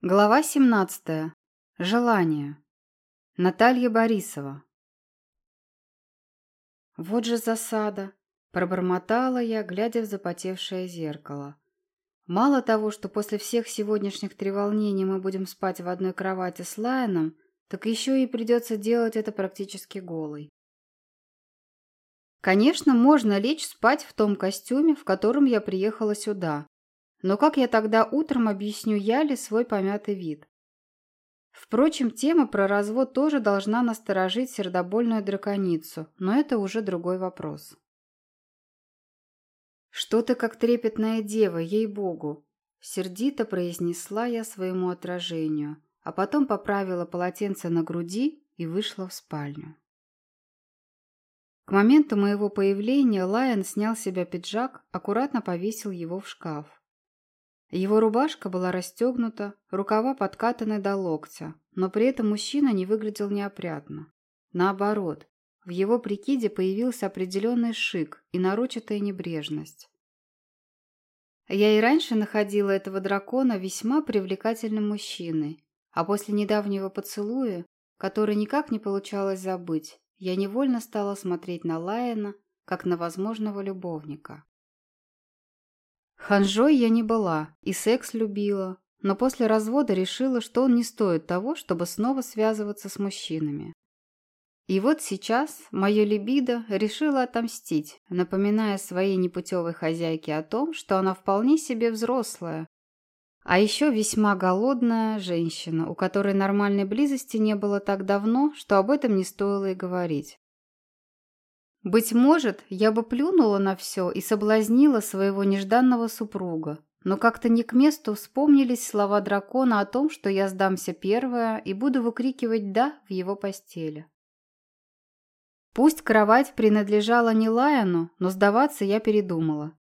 Глава 17. Желание. Наталья Борисова. Вот же засада, пробормотала я, глядя в запотевшее зеркало. Мало того, что после всех сегодняшних треволнений мы будем спать в одной кровати с Лайоном, так еще и придется делать это практически голой. Конечно, можно лечь спать в том костюме, в котором я приехала сюда, но как я тогда утром объясню Яле свой помятый вид? Впрочем, тема про развод тоже должна насторожить сердобольную драконицу, но это уже другой вопрос. «Что ты как трепетная дева, ей-богу!» Сердито произнесла я своему отражению, а потом поправила полотенце на груди и вышла в спальню. К моменту моего появления Лайон снял с себя пиджак, аккуратно повесил его в шкаф. Его рубашка была расстегнута, рукава подкатаны до локтя, но при этом мужчина не выглядел неопрятно. Наоборот, в его прикиде появился определенный шик и нарочатая небрежность. Я и раньше находила этого дракона весьма привлекательным мужчиной, а после недавнего поцелуя, который никак не получалось забыть, я невольно стала смотреть на Лайена, как на возможного любовника. Ханжой я не была и секс любила, но после развода решила, что он не стоит того, чтобы снова связываться с мужчинами. И вот сейчас мое либидо решило отомстить, напоминая своей непутевой хозяйке о том, что она вполне себе взрослая, а еще весьма голодная женщина, у которой нормальной близости не было так давно, что об этом не стоило и говорить. Быть может, я бы плюнула на все и соблазнила своего нежданного супруга, но как-то не к месту вспомнились слова дракона о том, что я сдамся первая и буду выкрикивать «да» в его постели. Пусть кровать принадлежала не Лаяну, но сдаваться я передумала.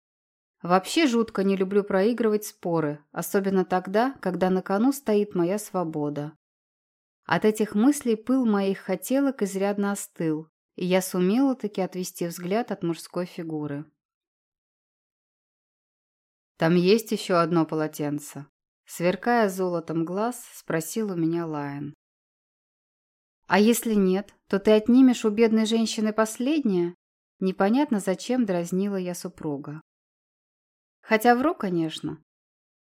Вообще жутко не люблю проигрывать споры, особенно тогда, когда на кону стоит моя свобода. От этих мыслей пыл моих хотелок изрядно остыл, и я сумела таки отвести взгляд от мужской фигуры. «Там есть еще одно полотенце?» Сверкая золотом глаз, спросил у меня Лайон. «А если нет, то ты отнимешь у бедной женщины последнее?» Непонятно, зачем дразнила я супруга. Хотя вру, конечно.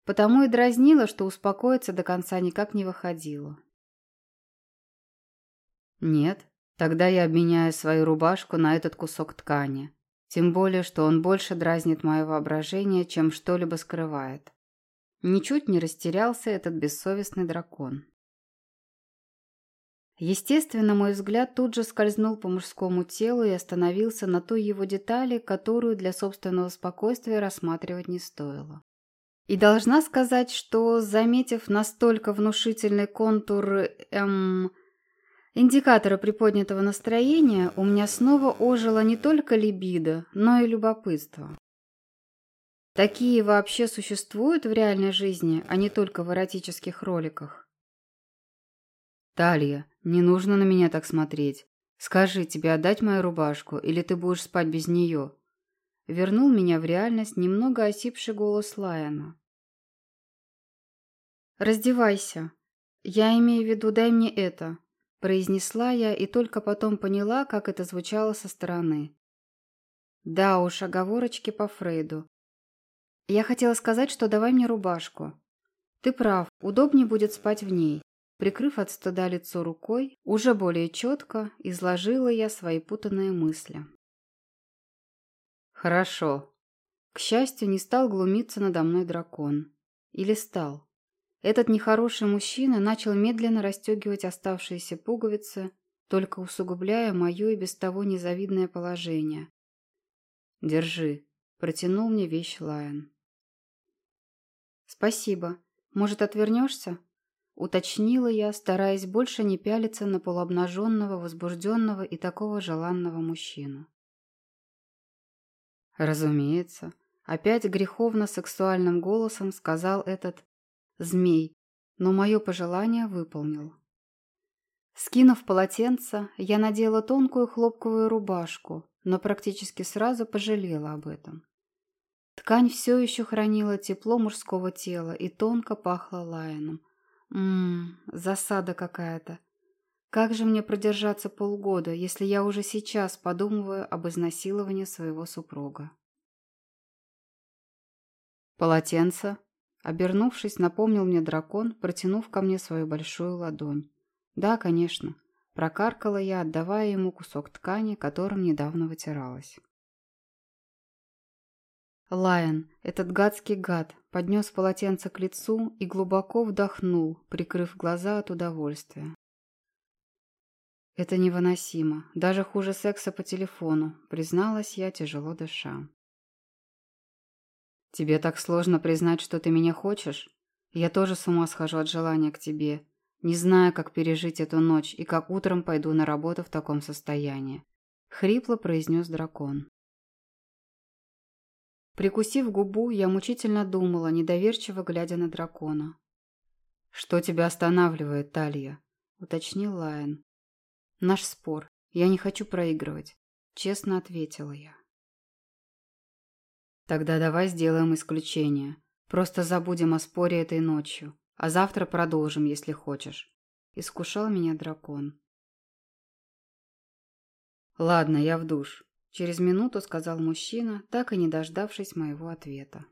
Потому и дразнила, что успокоиться до конца никак не выходило. «Нет, Тогда я обменяю свою рубашку на этот кусок ткани. Тем более, что он больше дразнит мое воображение, чем что-либо скрывает. Ничуть не растерялся этот бессовестный дракон. Естественно, мой взгляд тут же скользнул по мужскому телу и остановился на той его детали, которую для собственного спокойствия рассматривать не стоило. И должна сказать, что, заметив настолько внушительный контур, эм, индикатора приподнятого настроения, у меня снова ожило не только либидо, но и любопытство. Такие вообще существуют в реальной жизни, а не только в эротических роликах. «Талья, не нужно на меня так смотреть. Скажи, тебе отдать мою рубашку, или ты будешь спать без нее?» Вернул меня в реальность немного осипший голос Лайана. «Раздевайся. Я имею в виду, дай мне это», Произнесла я и только потом поняла, как это звучало со стороны. Да уж, оговорочки по Фрейду. Я хотела сказать, что давай мне рубашку. Ты прав, удобнее будет спать в ней. Прикрыв от стыда лицо рукой, уже более четко изложила я свои путанные мысли. Хорошо. К счастью, не стал глумиться надо мной дракон. Или стал? Этот нехороший мужчина начал медленно расстегивать оставшиеся пуговицы, только усугубляя мое и без того незавидное положение. «Держи», — протянул мне вещь Лайон. «Спасибо. Может, отвернешься?» — уточнила я, стараясь больше не пялиться на полуобнаженного, возбужденного и такого желанного мужчину. «Разумеется», — опять греховно-сексуальным голосом сказал этот змей, но мое пожелание выполнил. Скинув полотенце, я надела тонкую хлопковую рубашку, но практически сразу пожалела об этом. Ткань все еще хранила тепло мужского тела и тонко пахла лайном, Ммм, засада какая-то. Как же мне продержаться полгода, если я уже сейчас подумываю об изнасиловании своего супруга? Полотенце. Обернувшись, напомнил мне дракон, протянув ко мне свою большую ладонь. Да, конечно. Прокаркала я, отдавая ему кусок ткани, которым недавно вытиралась. Лайон, этот гадский гад, поднес полотенце к лицу и глубоко вдохнул, прикрыв глаза от удовольствия. Это невыносимо, даже хуже секса по телефону, призналась я, тяжело дыша. Тебе так сложно признать, что ты меня хочешь? Я тоже с ума схожу от желания к тебе, не знаю, как пережить эту ночь и как утром пойду на работу в таком состоянии. Хрипло произнес дракон. Прикусив губу, я мучительно думала, недоверчиво глядя на дракона. «Что тебя останавливает, Талья?» — уточнил Лайон. «Наш спор. Я не хочу проигрывать», — честно ответила я. «Тогда давай сделаем исключение. Просто забудем о споре этой ночью. А завтра продолжим, если хочешь. Искушал меня дракон. Ладно, я в душ. Через минуту сказал мужчина, так и не дождавшись моего ответа.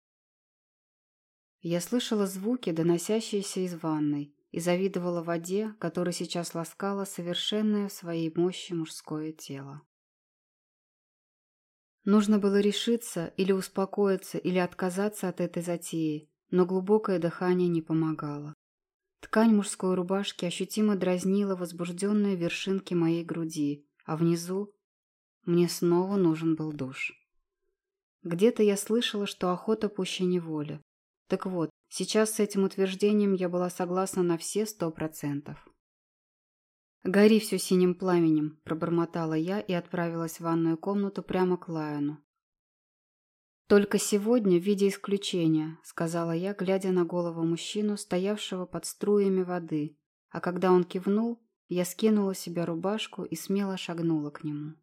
Я слышала звуки, доносящиеся из ванной, и завидовала воде, которая сейчас ласкала совершенное в своей мощи мужское тело. Нужно было решиться или успокоиться, или отказаться от этой затеи, но глубокое дыхание не помогало. Ткань мужской рубашки ощутимо дразнила возбужденные вершинки моей груди, а внизу мне снова нужен был душ. Где-то я слышала, что охота пуще неволи. Так вот, сейчас с этим утверждением я была согласна на все сто процентов. «Гори все синим пламенем», – пробормотала я и отправилась в ванную комнату прямо к Лайону. «Только сегодня в виде исключения», — сказала я, глядя на голову мужчину, стоявшего под струями воды, а когда он кивнул, я скинула себе рубашку и смело шагнула к нему.